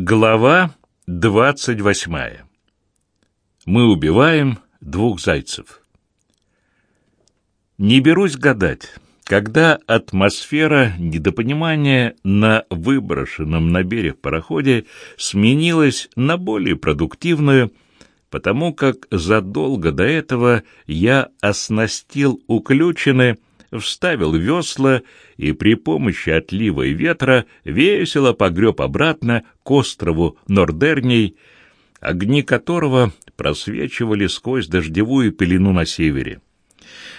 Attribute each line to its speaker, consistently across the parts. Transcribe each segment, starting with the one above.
Speaker 1: Глава двадцать восьмая. Мы убиваем двух зайцев. Не берусь гадать, когда атмосфера недопонимания на выброшенном на берег пароходе сменилась на более продуктивную, потому как задолго до этого я оснастил уключены вставил весла и при помощи отлива и ветра весело погреб обратно к острову Нордерней, огни которого просвечивали сквозь дождевую пелену на севере.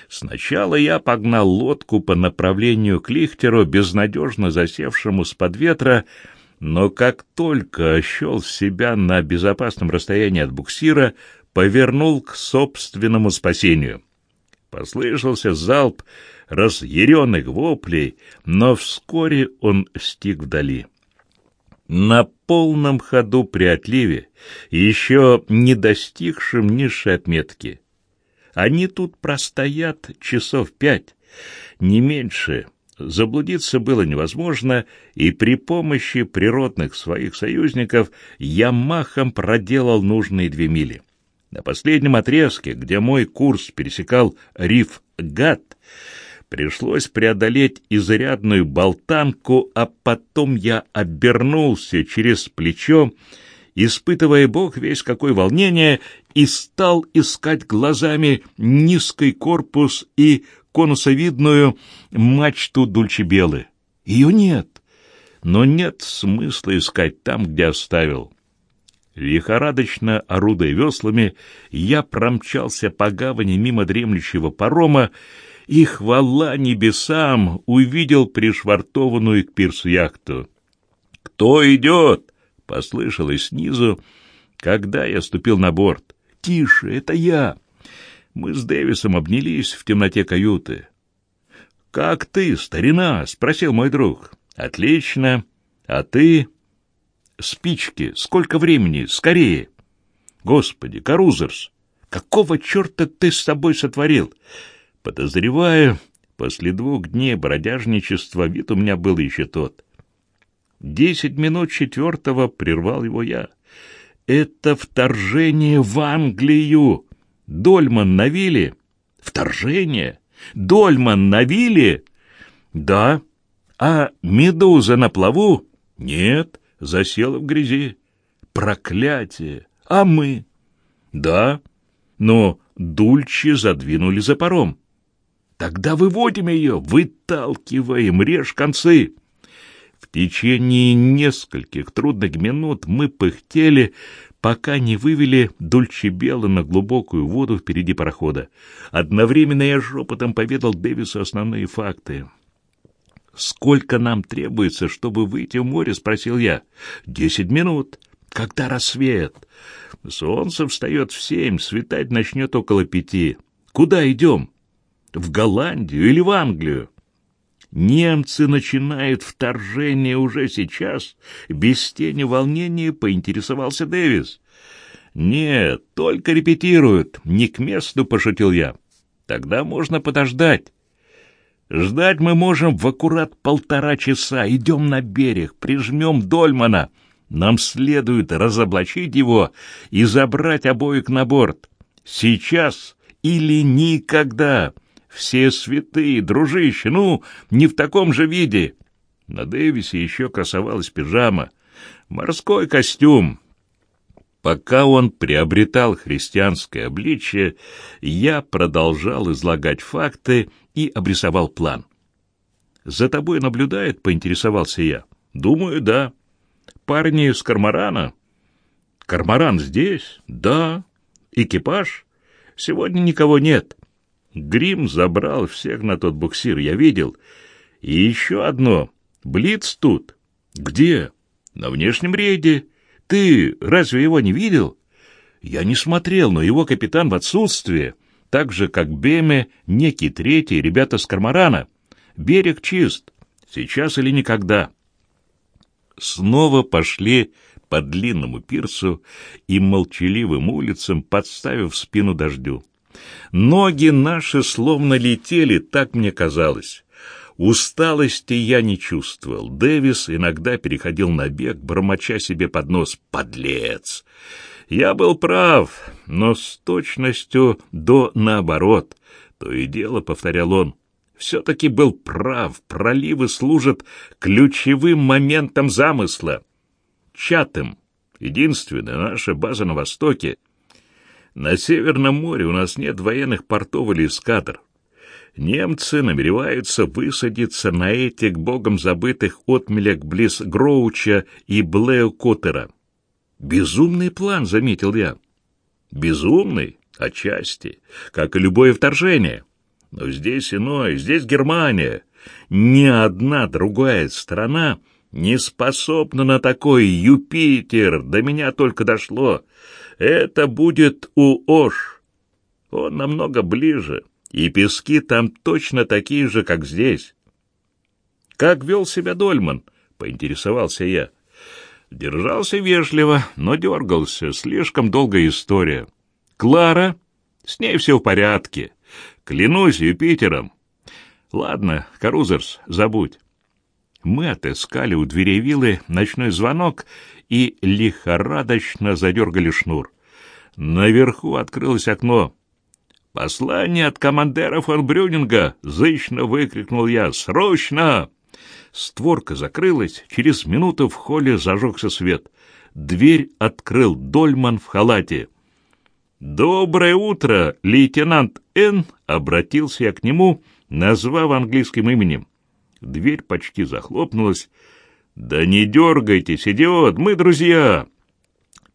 Speaker 1: Сначала я погнал лодку по направлению к Лихтеру, безнадежно засевшему с-под ветра, но как только ощел себя на безопасном расстоянии от буксира, повернул к собственному спасению. Послышался залп, разъяренных воплей, но вскоре он стиг вдали. На полном ходу при отливе, еще не достигшим низшей отметки. Они тут простоят часов пять, не меньше. Заблудиться было невозможно, и при помощи природных своих союзников я махом проделал нужные две мили. На последнем отрезке, где мой курс пересекал риф Гат, Пришлось преодолеть изрядную болтанку, а потом я обернулся через плечо, испытывая бог весь какое волнение, и стал искать глазами низкий корпус и конусовидную мачту Дульчебелы. Ее нет, но нет смысла искать там, где оставил. Лихорадочно орудуя веслами, я промчался по гавани мимо дремлющего парома и, хвала небесам, увидел пришвартованную к пирсу яхту. «Кто идет?» — послышалось снизу, когда я ступил на борт. «Тише, это я!» Мы с Дэвисом обнялись в темноте каюты. «Как ты, старина?» — спросил мой друг. «Отлично. А ты?» «Спички. Сколько времени? Скорее!» «Господи, Карузерс, какого черта ты с собой сотворил? Подозреваю, после двух дней бродяжничества вид у меня был еще тот. Десять минут четвертого прервал его я. Это вторжение в Англию. Дольман на вилле? Вторжение? Дольман на вилле? Да. А медуза на плаву? Нет, засела в грязи. Проклятие! А мы? Да, но Дульче задвинули за паром. Тогда выводим ее, выталкиваем, режь концы. В течение нескольких трудных минут мы пыхтели, пока не вывели Дульчебела на глубокую воду впереди парохода. Одновременно я шепотом поведал Дэвису основные факты. «Сколько нам требуется, чтобы выйти в море?» — спросил я. «Десять минут. Когда рассвет?» «Солнце встает в семь, светать начнет около пяти. Куда идем?» В Голландию или в Англию. Немцы начинают вторжение уже сейчас, без тени волнения поинтересовался Дэвис. Нет, только репетируют, не к месту, пошутил я. Тогда можно подождать. Ждать мы можем в аккурат полтора часа. Идем на берег, прижмем Дольмана. Нам следует разоблачить его и забрать обоих на борт. Сейчас или никогда. Все святые, дружище, ну, не в таком же виде. На Дэвисе еще красовалась пижама. Морской костюм. Пока он приобретал христианское обличие, я продолжал излагать факты и обрисовал план. «За тобой наблюдает?» — поинтересовался я. «Думаю, да. Парни с Кармарана?» «Кармаран здесь?» «Да. Экипаж?» «Сегодня никого нет. Грим забрал всех на тот буксир, я видел. И еще одно. Блиц тут. Где? На внешнем рейде. Ты разве его не видел? Я не смотрел, но его капитан в отсутствие. Так же, как Беме, некий третий, ребята с Кармарана. Берег чист. Сейчас или никогда. Снова пошли по длинному пирсу и молчаливым улицам, подставив спину дождю. Ноги наши словно летели, так мне казалось. Усталости я не чувствовал. Дэвис иногда переходил на бег, бормоча себе под нос «подлец». Я был прав, но с точностью до наоборот. То и дело, — повторял он, — все-таки был прав, проливы служат ключевым моментом замысла. Чатым, единственная наша база на Востоке. На Северном море у нас нет военных портов или эскадр. Немцы намереваются высадиться на этих богом забытых отмелях близ Гроуча и Блео-Коттера. Безумный план, заметил я. Безумный? Отчасти, как и любое вторжение. Но здесь иное, здесь Германия. Ни одна другая страна не способна на такой Юпитер. До меня только дошло. Это будет Уош. Он намного ближе, и пески там точно такие же, как здесь. Как вел себя Дольман? Поинтересовался я. Держался вежливо, но дергался. Слишком долгая история. Клара? С ней все в порядке. Клянусь Юпитером. Ладно, Карузерс, забудь. Мы отыскали у дверей виллы ночной звонок и лихорадочно задергали шнур. Наверху открылось окно. «Послание от командира фон Брюнинга!» — зычно выкрикнул я. «Срочно!» Створка закрылась, через минуту в холле зажегся свет. Дверь открыл Дольман в халате. «Доброе утро, лейтенант Н!» — обратился я к нему, назвав английским именем. Дверь почти захлопнулась. «Да не дергайтесь, идиот, мы друзья!»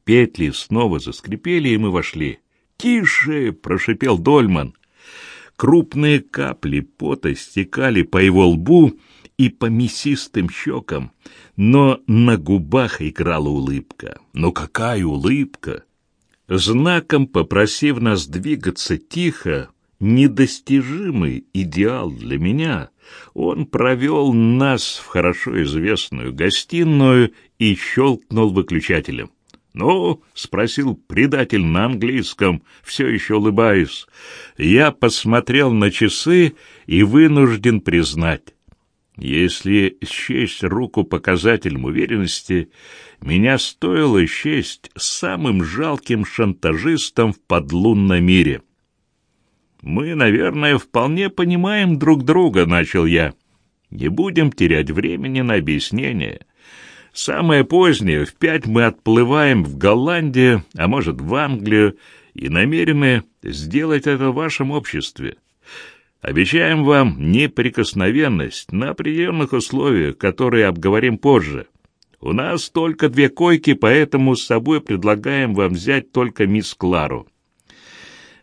Speaker 1: Петли снова заскрипели, и мы вошли. «Тише!» — прошипел Дольман. Крупные капли пота стекали по его лбу и по мясистым щекам, но на губах играла улыбка. Но какая улыбка! Знаком попросив нас двигаться тихо, недостижимый идеал для меня, он провел нас в хорошо известную гостиную и щелкнул выключателем. «Ну?» — спросил предатель на английском, все еще улыбаясь. Я посмотрел на часы и вынужден признать. Если счесть руку показателем уверенности, меня стоило счесть самым жалким шантажистом в подлунном мире. «Мы, наверное, вполне понимаем друг друга», — начал я. «Не будем терять времени на объяснение». Самое позднее, в пять мы отплываем в Голландию, а может, в Англию, и намерены сделать это в вашем обществе. Обещаем вам неприкосновенность на определенных условиях, которые обговорим позже. У нас только две койки, поэтому с собой предлагаем вам взять только мисс Клару».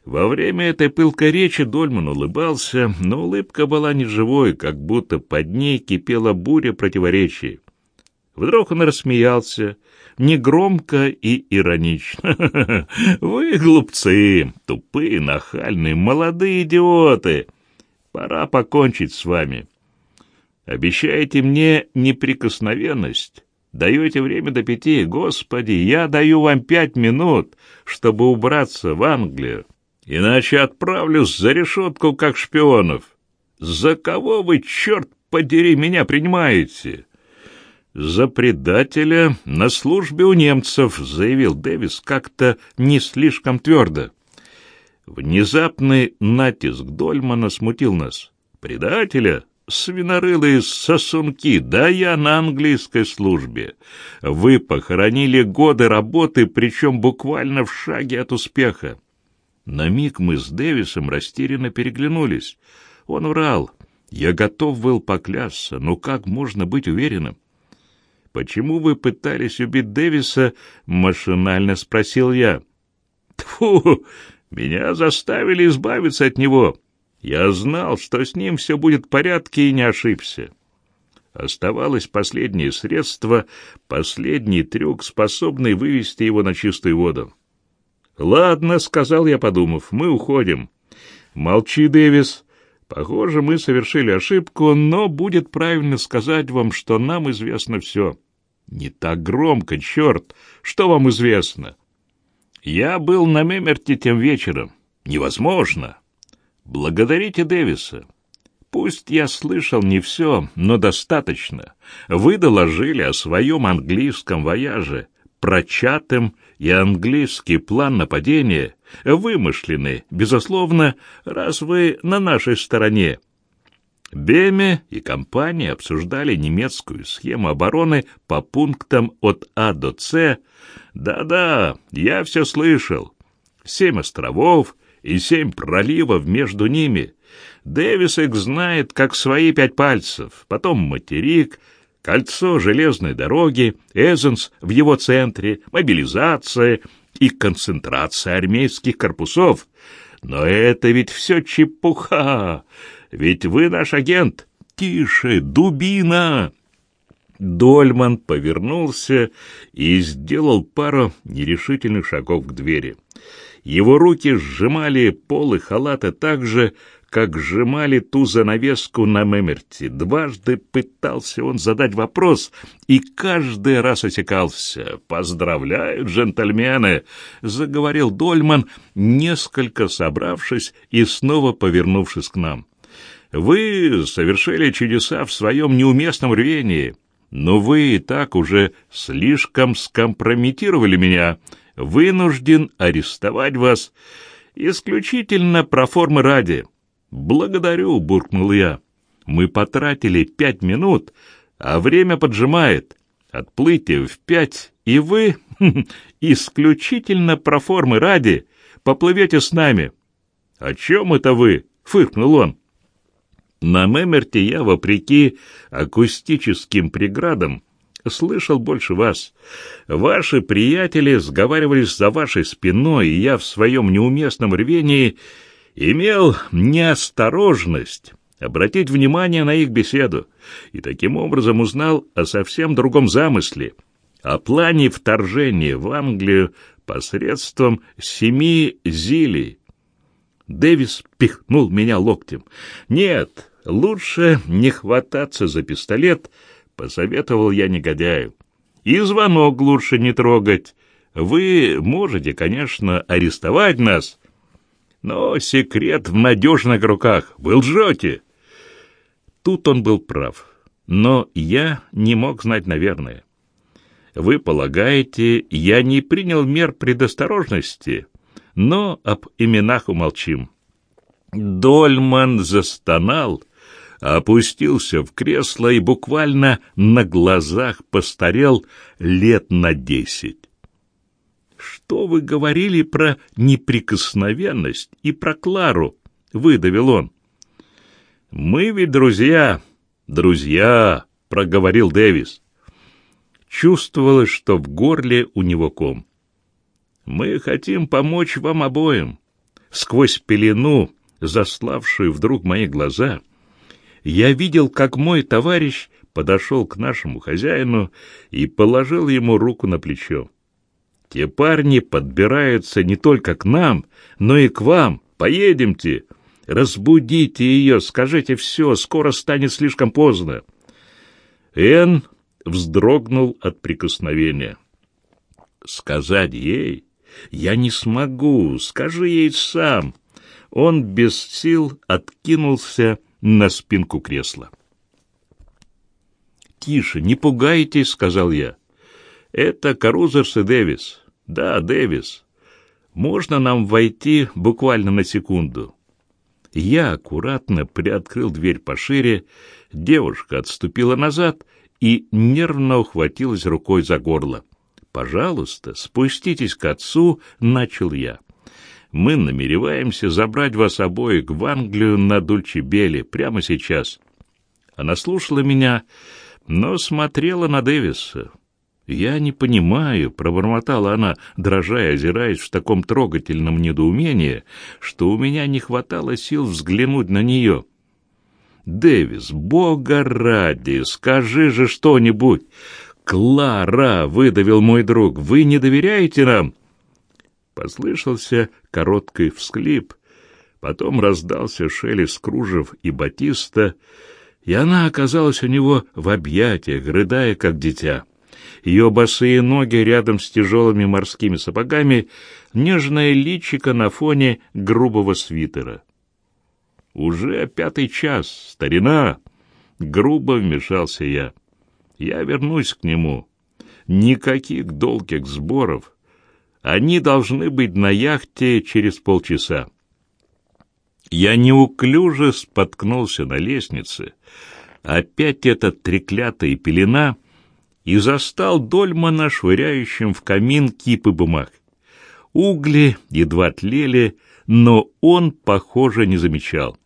Speaker 1: Во время этой пылкой речи Дольман улыбался, но улыбка была неживой, как будто под ней кипела буря противоречий. Вдруг он рассмеялся, негромко и иронично. «Вы глупцы, тупые, нахальные, молодые идиоты! Пора покончить с вами. Обещаете мне неприкосновенность? Даете время до пяти? Господи, я даю вам пять минут, чтобы убраться в Англию, иначе отправлюсь за решетку, как шпионов. За кого вы, черт подери, меня принимаете?» «За предателя на службе у немцев», — заявил Дэвис как-то не слишком твердо. Внезапный натиск Дольмана смутил нас. «Предателя? Свинорылые сосунки, да я на английской службе. Вы похоронили годы работы, причем буквально в шаге от успеха». На миг мы с Дэвисом растерянно переглянулись. Он врал. Я готов был поклясться, но как можно быть уверенным? «Почему вы пытались убить Дэвиса?» — машинально спросил я. «Тьфу! Меня заставили избавиться от него. Я знал, что с ним все будет в порядке, и не ошибся». Оставалось последнее средство, последний трюк, способный вывести его на чистую воду. «Ладно», — сказал я, подумав, — «мы уходим». «Молчи, Дэвис. Похоже, мы совершили ошибку, но будет правильно сказать вам, что нам известно все. Не так громко, черт! Что вам известно? Я был на Мемерте тем вечером. Невозможно. Благодарите Дэвиса. Пусть я слышал не все, но достаточно. Вы доложили о своем английском вояже, прочатым и английский план нападения вымышленный, безусловно, раз вы на нашей стороне. Беме и компания обсуждали немецкую схему обороны по пунктам от А до С. Да-да, я все слышал. Семь островов и семь проливов между ними. Дэвисек знает, как свои пять пальцев. Потом материк, кольцо железной дороги, Эзенс в его центре, мобилизация и концентрация армейских корпусов. Но это ведь все чепуха. Ведь вы наш агент. Тише, дубина!» Дольман повернулся и сделал пару нерешительных шагов к двери. Его руки сжимали полы халата так же, как сжимали ту занавеску на Мемерти. Дважды пытался он задать вопрос и каждый раз осекался. «Поздравляю, джентльмены!» — заговорил Дольман, несколько собравшись и снова повернувшись к нам. Вы совершили чудеса в своем неуместном рвении, но вы и так уже слишком скомпрометировали меня. Вынужден арестовать вас исключительно про формы ради. Благодарю, буркнул я. Мы потратили пять минут, а время поджимает. Отплытие в пять, и вы, исключительно про формы ради, поплывете с нами. — О чем это вы? — фыркнул он. На Мемерте я, вопреки акустическим преградам, слышал больше вас. Ваши приятели сговаривались за вашей спиной, и я в своем неуместном рвении имел неосторожность обратить внимание на их беседу, и таким образом узнал о совсем другом замысле, о плане вторжения в Англию посредством семи зилей. Дэвис пихнул меня локтем. «Нет, Лучше не хвататься за пистолет, посоветовал я негодяю. И звонок лучше не трогать. Вы можете, конечно, арестовать нас, но секрет в надежных руках. Вы лжете. Тут он был прав, но я не мог знать, наверное. Вы полагаете, я не принял мер предосторожности, но об именах умолчим. Дольман застонал, опустился в кресло и буквально на глазах постарел лет на десять. «Что вы говорили про неприкосновенность и про Клару?» — выдавил он. «Мы ведь друзья, друзья», — проговорил Дэвис. Чувствовалось, что в горле у него ком. «Мы хотим помочь вам обоим». Сквозь пелену, заславшую вдруг мои глаза, я видел, как мой товарищ подошел к нашему хозяину и положил ему руку на плечо. Те парни подбираются не только к нам, но и к вам. Поедемте. Разбудите ее, скажите все, скоро станет слишком поздно. Эн вздрогнул от прикосновения. Сказать ей? Я не смогу, скажи ей сам. Он без сил откинулся на спинку кресла. «Тише, не пугайтесь», — сказал я. «Это Карузерс и Дэвис. Да, Дэвис. Можно нам войти буквально на секунду?» Я аккуратно приоткрыл дверь пошире, девушка отступила назад и нервно ухватилась рукой за горло. «Пожалуйста, спуститесь к отцу», — начал я мы намереваемся забрать вас обоих в Англию на Дульчебеле прямо сейчас». Она слушала меня, но смотрела на Дэвиса. «Я не понимаю», — пробормотала она, дрожа и озираясь в таком трогательном недоумении, что у меня не хватало сил взглянуть на нее. «Дэвис, бога ради, скажи же что-нибудь!» «Клара!» — выдавил мой друг. «Вы не доверяете нам?» Послышался короткий всклип, потом раздался шелест кружев и батиста, и она оказалась у него в объятиях, рыдая, как дитя. Ее босые ноги рядом с тяжелыми морскими сапогами, нежное личико на фоне грубого свитера. Уже пятый час, старина. Грубо вмешался я. Я вернусь к нему. Никаких долгих сборов. Они должны быть на яхте через полчаса. Я неуклюже споткнулся на лестнице. Опять эта треклятая пелена и застал Дольмана швыряющим в камин кипы бумаг. Угли едва тлели, но он, похоже, не замечал.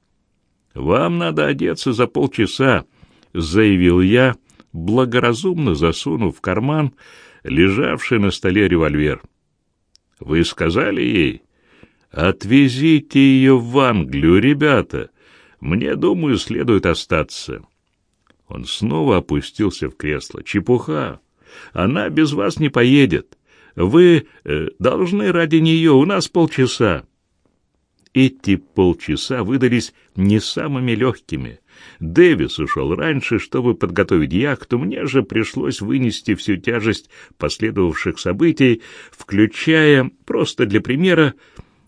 Speaker 1: «Вам надо одеться за полчаса», — заявил я, благоразумно засунув в карман лежавший на столе револьвер. «Вы сказали ей?» «Отвезите ее в Англию, ребята. Мне, думаю, следует остаться». Он снова опустился в кресло. «Чепуха! Она без вас не поедет. Вы э, должны ради нее, у нас полчаса». Эти полчаса выдались не самыми легкими. Дэвис ушел раньше, чтобы подготовить яхту, мне же пришлось вынести всю тяжесть последовавших событий, включая, просто для примера,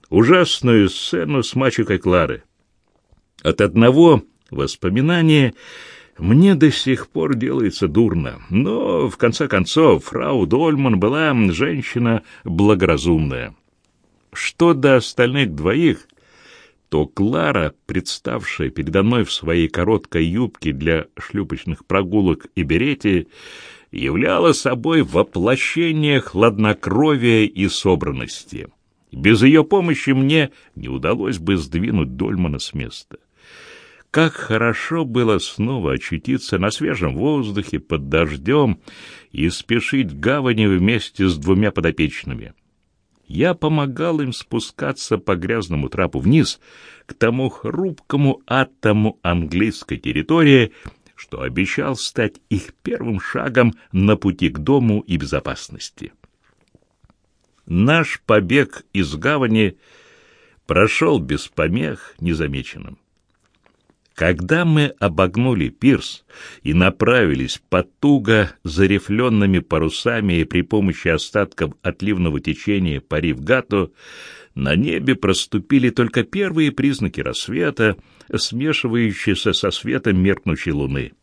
Speaker 1: ужасную сцену с мачехой Клары. От одного воспоминания мне до сих пор делается дурно, но, в конце концов, фрау Дольман была женщина благоразумная. Что до остальных двоих, то Клара, представшая передо мной в своей короткой юбке для шлюпочных прогулок и берете, являла собой воплощение хладнокровия и собранности. Без ее помощи мне не удалось бы сдвинуть Дольмана с места. Как хорошо было снова очутиться на свежем воздухе под дождем и спешить к гавани вместе с двумя подопечными. Я помогал им спускаться по грязному трапу вниз, к тому хрупкому атому английской территории, что обещал стать их первым шагом на пути к дому и безопасности. Наш побег из гавани прошел без помех незамеченным. Когда мы обогнули пирс и направились по туго зарифленными парусами и при помощи остатков отливного течения по Ривгату, на небе проступили только первые признаки рассвета, смешивающиеся со светом меркнущей луны.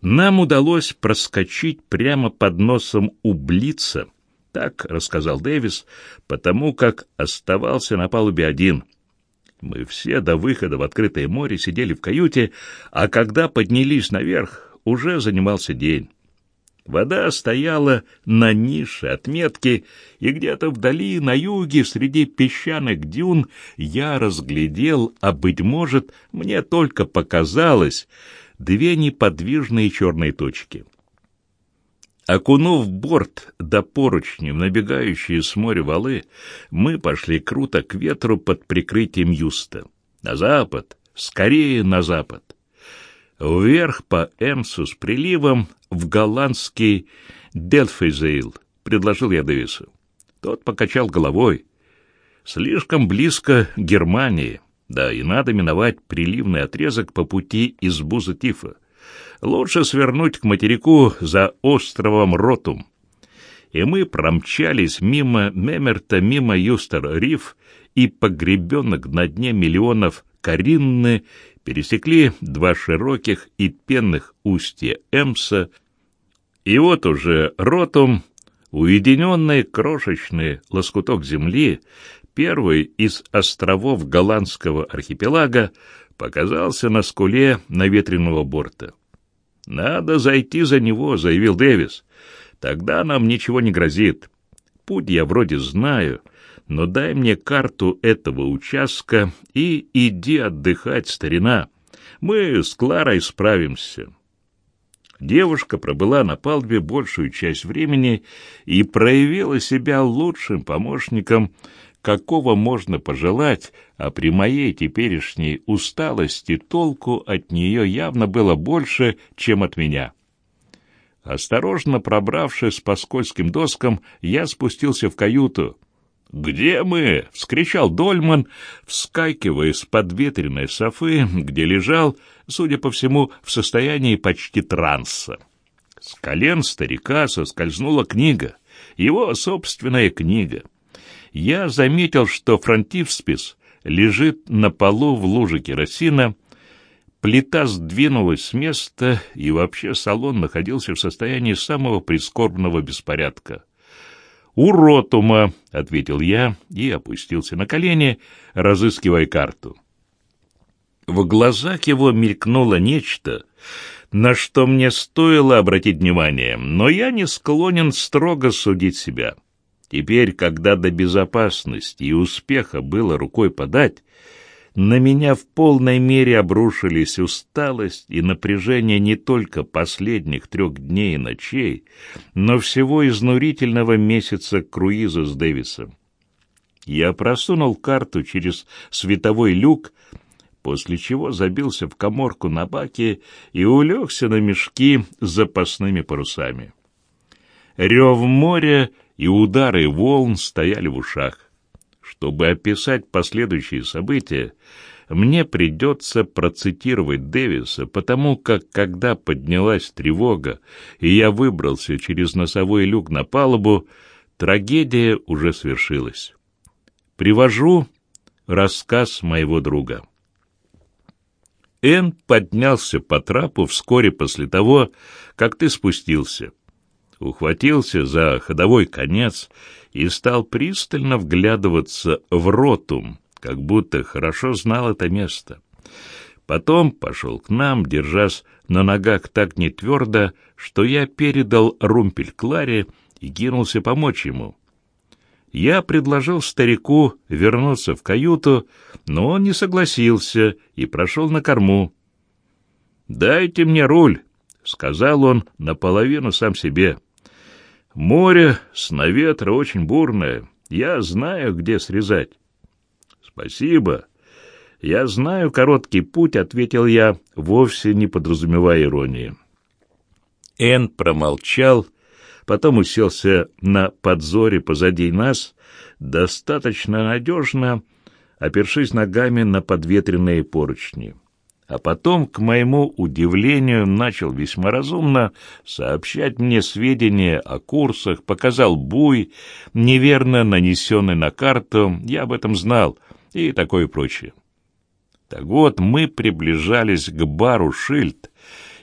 Speaker 1: Нам удалось проскочить прямо под носом у Блица, так рассказал Дэвис, потому как оставался на палубе один — мы все до выхода в открытое море сидели в каюте, а когда поднялись наверх, уже занимался день. Вода стояла на нише отметки, и где-то вдали, на юге, среди песчаных дюн, я разглядел, а, быть может, мне только показалось, две неподвижные черные точки — Окунув борт до поручни в набегающие с моря валы, мы пошли круто к ветру под прикрытием юста. На запад, скорее на запад. Вверх по Эмсу с приливом в голландский Дельфизейл, предложил я Дэвису. Тот покачал головой. Слишком близко Германии, да и надо миновать приливный отрезок по пути из Буза-Тифа лучше свернуть к материку за островом Ротум. И мы промчались мимо Мемерта, мимо Юстер-Риф и погребенных на дне миллионов Каринны пересекли два широких и пенных устья Эмса, и вот уже Ротум, уединенный крошечный лоскуток земли, первый из островов голландского архипелага, показался на скуле наветренного борта. «Надо зайти за него», — заявил Дэвис. «Тогда нам ничего не грозит. Путь я вроде знаю, но дай мне карту этого участка и иди отдыхать, старина. Мы с Кларой справимся». Девушка пробыла на палубе большую часть времени и проявила себя лучшим помощником, какого можно пожелать, а при моей теперешней усталости толку от нее явно было больше, чем от меня. Осторожно пробравшись по скользким доскам, я спустился в каюту. «Где мы?» — вскричал Дольман, вскакивая с подветренной софы, где лежал, судя по всему, в состоянии почти транса. С колен старика соскользнула книга, его собственная книга — я заметил, что фронтифспис лежит на полу в луже керосина, плита сдвинулась с места, и вообще салон находился в состоянии самого прискорбного беспорядка. «Уротума», — ответил я и опустился на колени, разыскивая карту. В глазах его мелькнуло нечто, на что мне стоило обратить внимание, но я не склонен строго судить себя. Теперь, когда до безопасности и успеха было рукой подать, на меня в полной мере обрушились усталость и напряжение не только последних трех дней и ночей, но всего изнурительного месяца круиза с Дэвисом. Я просунул карту через световой люк, после чего забился в коморку на баке и улегся на мешки с запасными парусами. Рев моря и удары волн стояли в ушах. Чтобы описать последующие события, мне придется процитировать Дэвиса, потому как, когда поднялась тревога, и я выбрался через носовой люк на палубу, трагедия уже свершилась. Привожу рассказ моего друга. Эн поднялся по трапу вскоре после того, как ты спустился. Ухватился за ходовой конец и стал пристально вглядываться в ротум, как будто хорошо знал это место. Потом пошел к нам, держась на ногах так нетвердо, что я передал румпель Кларе и кинулся помочь ему. Я предложил старику вернуться в каюту, но он не согласился и прошел на корму. «Дайте мне руль», — сказал он наполовину сам себе. Море с наветра очень бурное. Я знаю, где срезать. Спасибо. Я знаю короткий путь, ответил я, вовсе не подразумевая иронии. Эн промолчал, потом уселся на подзоре позади нас, достаточно надежно, опершись ногами на подветренные поручни а потом, к моему удивлению, начал весьма разумно сообщать мне сведения о курсах, показал буй, неверно нанесенный на карту, я об этом знал, и такое прочее. Так вот, мы приближались к бару Шильд,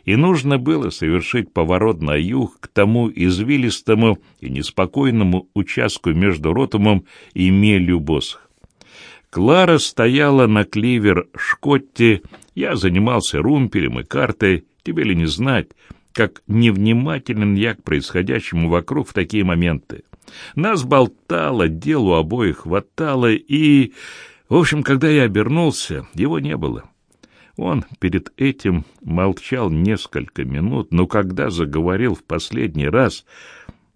Speaker 1: и нужно было совершить поворот на юг к тому извилистому и неспокойному участку между Ротумом и Мелью-Босх. Клара стояла на кливер Шкотти, я занимался румпелем и картой, тебе ли не знать, как невнимателен я к происходящему вокруг в такие моменты. Нас болтало, делу обоих хватало, и... В общем, когда я обернулся, его не было. Он перед этим молчал несколько минут, но когда заговорил в последний раз,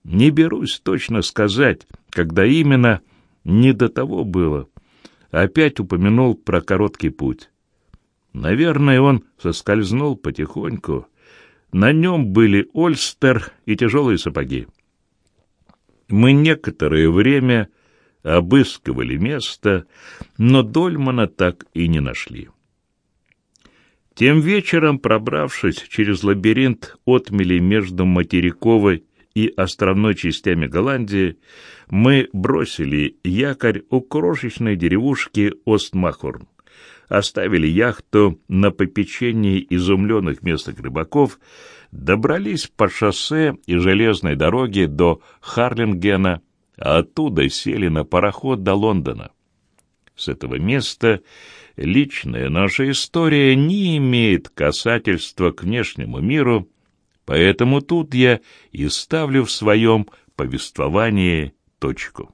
Speaker 1: не берусь точно сказать, когда именно, не до того было. Опять упомянул про короткий путь. Наверное, он соскользнул потихоньку. На нем были ольстер и тяжелые сапоги. Мы некоторое время обыскивали место, но Дольмана так и не нашли. Тем вечером, пробравшись через лабиринт отмелей между материковой и островной частями Голландии, мы бросили якорь у крошечной деревушки Остмахорн оставили яхту на попечении изумленных местных рыбаков, добрались по шоссе и железной дороге до Харлингена, а оттуда сели на пароход до Лондона. С этого места личная наша история не имеет касательства к внешнему миру, поэтому тут я и ставлю в своем повествовании точку.